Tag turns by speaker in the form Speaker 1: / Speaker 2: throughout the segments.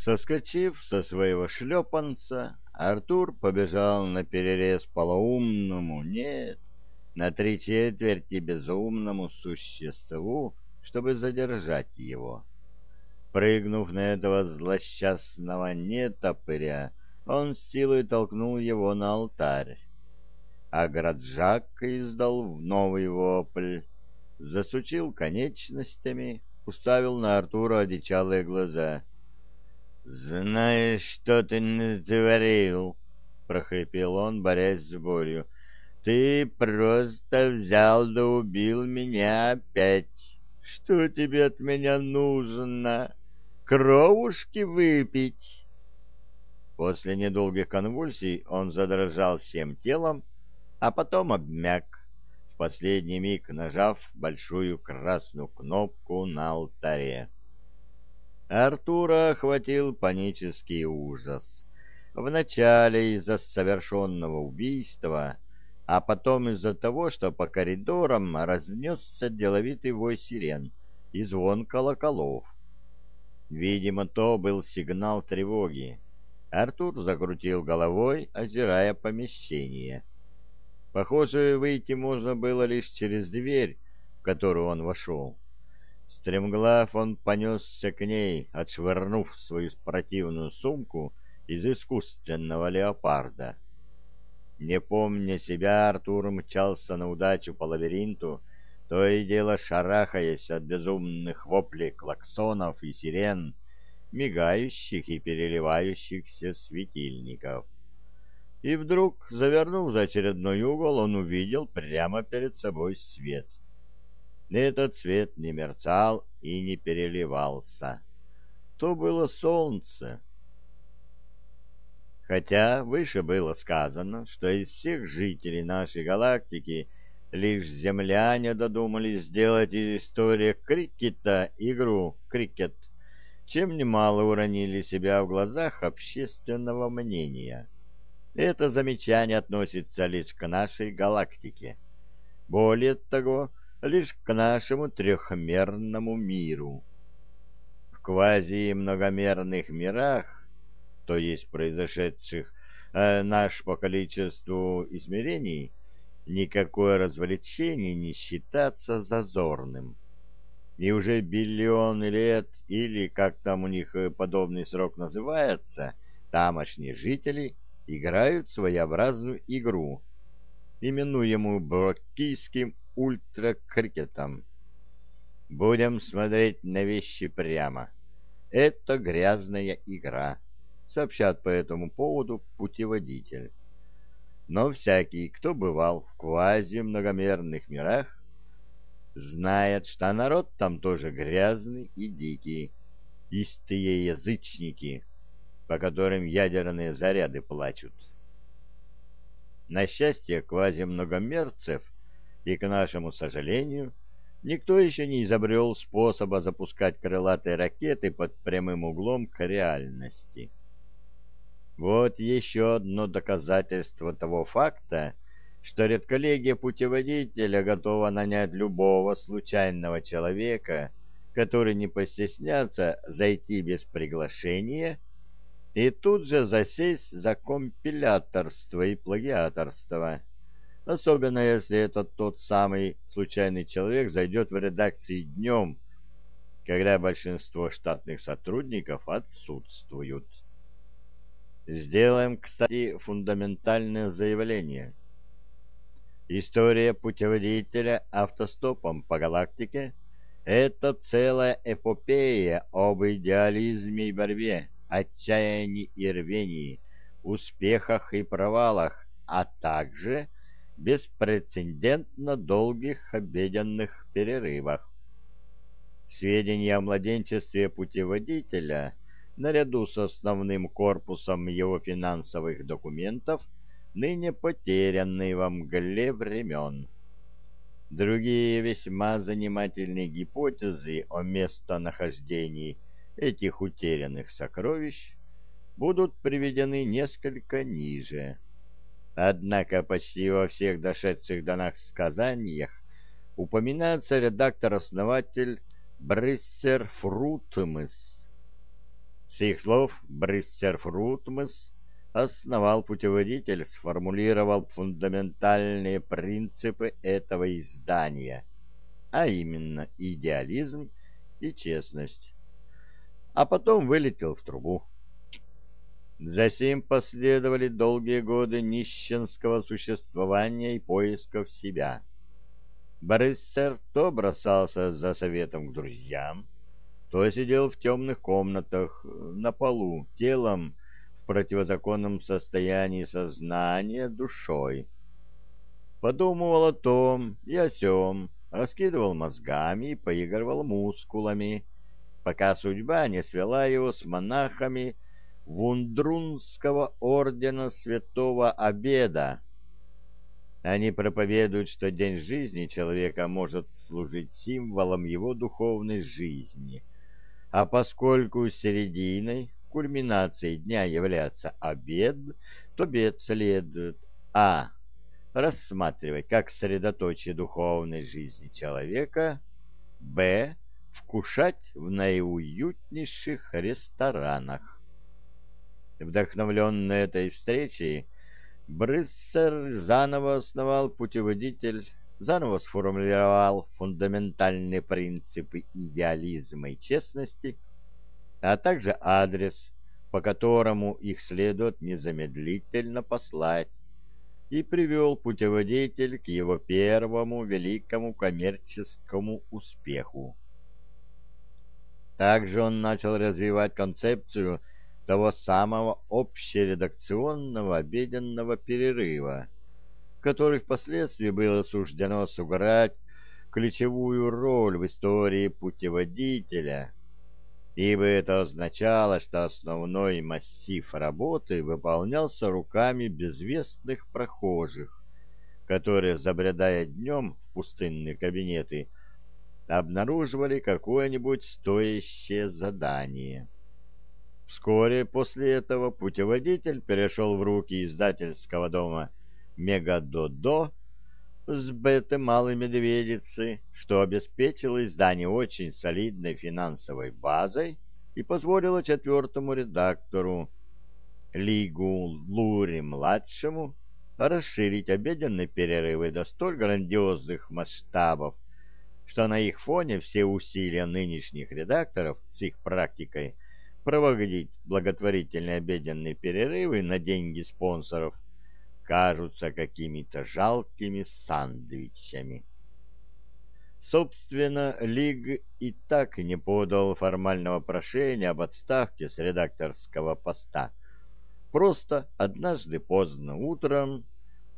Speaker 1: Соскочив со своего шлепанца, Артур побежал на перерез полоумному, нет, на три четверти безумному существу, чтобы задержать его. Прыгнув на этого злосчастного нетопыря, он с силой толкнул его на алтарь. А Граджак издал новый вопль, засучил конечностями, уставил на Артура одичалые глаза. «Знаешь, что ты натворил?» — прохрипел он, борясь с болью. «Ты просто взял да убил меня опять. Что тебе от меня нужно? Кровушки выпить?» После недолгих конвульсий он задрожал всем телом, а потом обмяк, в последний миг нажав большую красную кнопку на алтаре. Артура охватил панический ужас. Вначале из-за совершенного убийства, а потом из-за того, что по коридорам разнесся деловитый вой сирен и звон колоколов. Видимо, то был сигнал тревоги. Артур закрутил головой, озирая помещение. Похоже, выйти можно было лишь через дверь, в которую он вошел. Стремглав он понесся к ней, отшвырнув свою противную сумку из искусственного леопарда. Не помня себя, Артур мчался на удачу по лабиринту, то и дело шарахаясь от безумных воплей клаксонов и сирен, мигающих и переливающихся светильников. И вдруг, завернув за очередной угол, он увидел прямо перед собой свет — этот свет не мерцал и не переливался. То было солнце. Хотя выше было сказано, что из всех жителей нашей галактики лишь земляне додумались сделать из истории крикета игру «Крикет», чем немало уронили себя в глазах общественного мнения. Это замечание относится лишь к нашей галактике. Более того, лишь к нашему трехмерному миру. В квази-многомерных мирах, то есть произошедших э, наш по количеству измерений, никакое развлечение не считаться зазорным. И уже биллионы лет, или как там у них э, подобный срок называется, тамошние жители играют своеобразную игру, именуемую Броккийским ультракрикетом. Будем смотреть на вещи прямо. Это грязная игра, сообщат по этому поводу путеводитель. Но всякий, кто бывал в квази-многомерных мирах, знает, что народ там тоже грязный и дикий, истые язычники, по которым ядерные заряды плачут. На счастье квази-многомерцев – и, к нашему сожалению, никто еще не изобрел способа запускать крылатые ракеты под прямым углом к реальности. Вот еще одно доказательство того факта, что редколлегия путеводителя готова нанять любого случайного человека, который не постеснятся зайти без приглашения и тут же засесть за компиляторство и плагиаторство особенно если этот тот самый случайный человек зайдет в редакции днем, когда большинство штатных сотрудников отсутствуют. Сделаем, кстати, фундаментальное заявление. История путеводителя автостопом по галактике – это целая эпопея об идеализме и борьбе, отчаянии и рвении, успехах и провалах, а также – беспрецедентно долгих обеденных перерывах. Сведения о младенчестве путеводителя, наряду с основным корпусом его финансовых документов, ныне потерянные во мгле времен. Другие весьма занимательные гипотезы о местонахождении этих утерянных сокровищ будут приведены несколько ниже. Однако почти во всех дошедших до нас сказаниях упоминается редактор-основатель Бриссер Фрутмыс. С их слов Бриссер Фрутмес основал путеводитель, сформулировал фундаментальные принципы этого издания, а именно идеализм и честность, а потом вылетел в трубу. Засим последовали долгие годы нищенского существования и поисков себя. Бриссер то бросался за советом к друзьям, то сидел в темных комнатах на полу, телом в противозаконном состоянии сознания, душой. Подумывал о том и о сём, раскидывал мозгами и поигрывал мускулами, пока судьба не свела его с монахами Вундрунского ордена Святого Обеда. Они проповедуют, что день жизни человека может служить символом его духовной жизни, а поскольку серединой, кульминацией дня является обед, то бед следует а. рассматривать как средоточие духовной жизни человека, б. вкушать в наиуютнейших ресторанах. Вдохновленный этой встречей, Бриссер заново основал путеводитель, заново сформулировал фундаментальные принципы идеализма и честности, а также адрес, по которому их следует незамедлительно послать, и привел путеводитель к его первому великому коммерческому успеху. Также он начал развивать концепцию того самого общередакционного обеденного перерыва, который впоследствии было суждено сыграть ключевую роль в истории путеводителя, ибо это означало, что основной массив работы выполнялся руками безвестных прохожих, которые, забредая днем в пустынные кабинеты, обнаруживали какое-нибудь стоящее задание. Вскоре после этого путеводитель перешел в руки издательского дома «Мегадодо» с беты Малой Медведицы, что обеспечило издание очень солидной финансовой базой и позволило четвертому редактору Лигу Лури-младшему расширить обеденные перерывы до столь грандиозных масштабов, что на их фоне все усилия нынешних редакторов с их практикой – проводить благотворительные обеденные перерывы на деньги спонсоров кажутся какими-то жалкими сандвичами. Собственно, Лиг и так не подал формального прошения об отставке с редакторского поста. Просто однажды поздно утром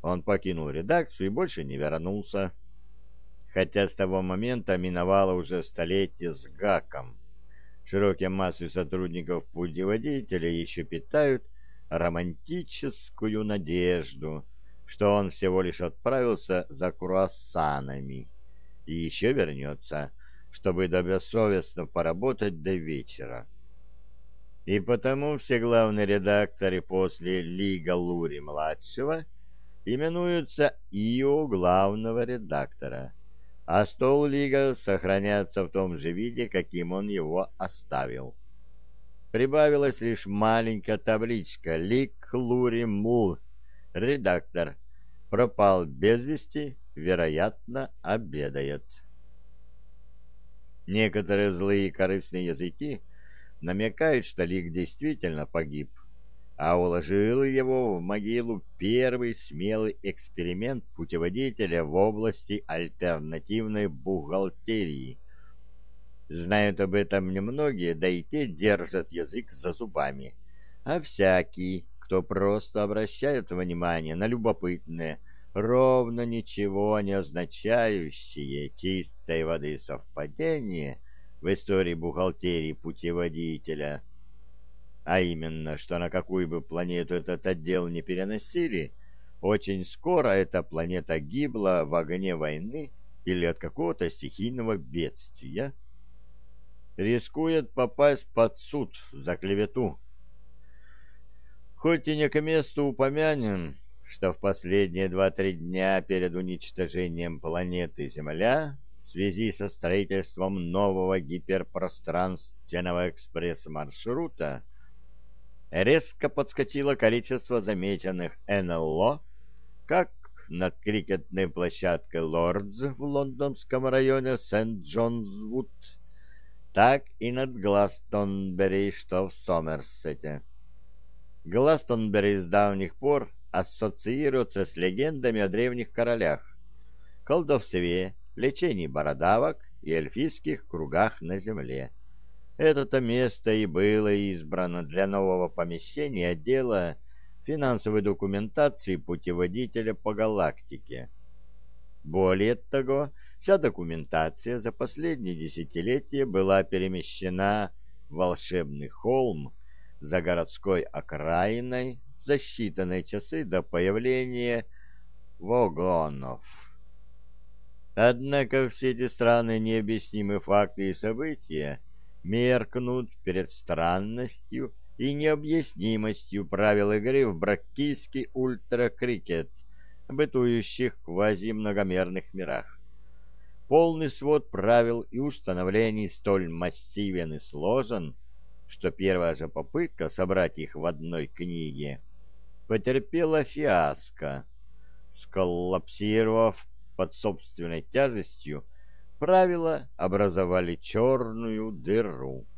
Speaker 1: он покинул редакцию и больше не вернулся. Хотя с того момента миновало уже столетие с гаком. Широкие массы сотрудников путеводителя еще питают романтическую надежду, что он всего лишь отправился за круассанами и еще вернется, чтобы добросовестно поработать до вечера. И потому все главные редакторы после Лига Лури-младшего именуются ИО главного редактора – а стол Лига сохраняется в том же виде, каким он его оставил. Прибавилась лишь маленькая табличка «Лик Лури Мул». Редактор. Пропал без вести, вероятно, обедает. Некоторые злые корыстные языки намекают, что Лик действительно погиб, а уложил его в могилу первый смелый эксперимент путеводителя в области альтернативной бухгалтерии. Знают об этом немногие, да и те держат язык за зубами. А всякий, кто просто обращает внимание на любопытное, ровно ничего не означающее чистой воды совпадение в истории бухгалтерии путеводителя – а именно, что на какую бы планету этот отдел не переносили, очень скоро эта планета гибла в огне войны или от какого-то стихийного бедствия, рискует попасть под суд за клевету. Хоть и не к месту упомянем, что в последние два-три дня перед уничтожением планеты Земля в связи со строительством нового гиперпространственного экспресс-маршрута резко подскочило количество замеченных НЛО как над крикетной площадкой Лордс в лондонском районе Сент-Джонс-Вуд, так и над Гластонбери, что в Сомерсете. Гластонбери с давних пор ассоциируется с легендами о древних королях, колдовстве, лечении бородавок и эльфийских кругах на земле. Это-то место и было избрано для нового помещения отдела финансовой документации путеводителя по галактике. Более того, вся документация за последние десятилетия была перемещена в волшебный холм за городской окраиной за считанные часы до появления вагонов. Однако все эти странные необъяснимые факты и события меркнут перед странностью и необъяснимостью правил игры в бракийский ультракрикет, бытующих квазимногомерных мирах. Полный свод правил и установлений столь массивен и сложен, что первая же попытка собрать их в одной книге потерпела фиаско, сколлапсировав под собственной тяжестью, правила образовали черную дыру.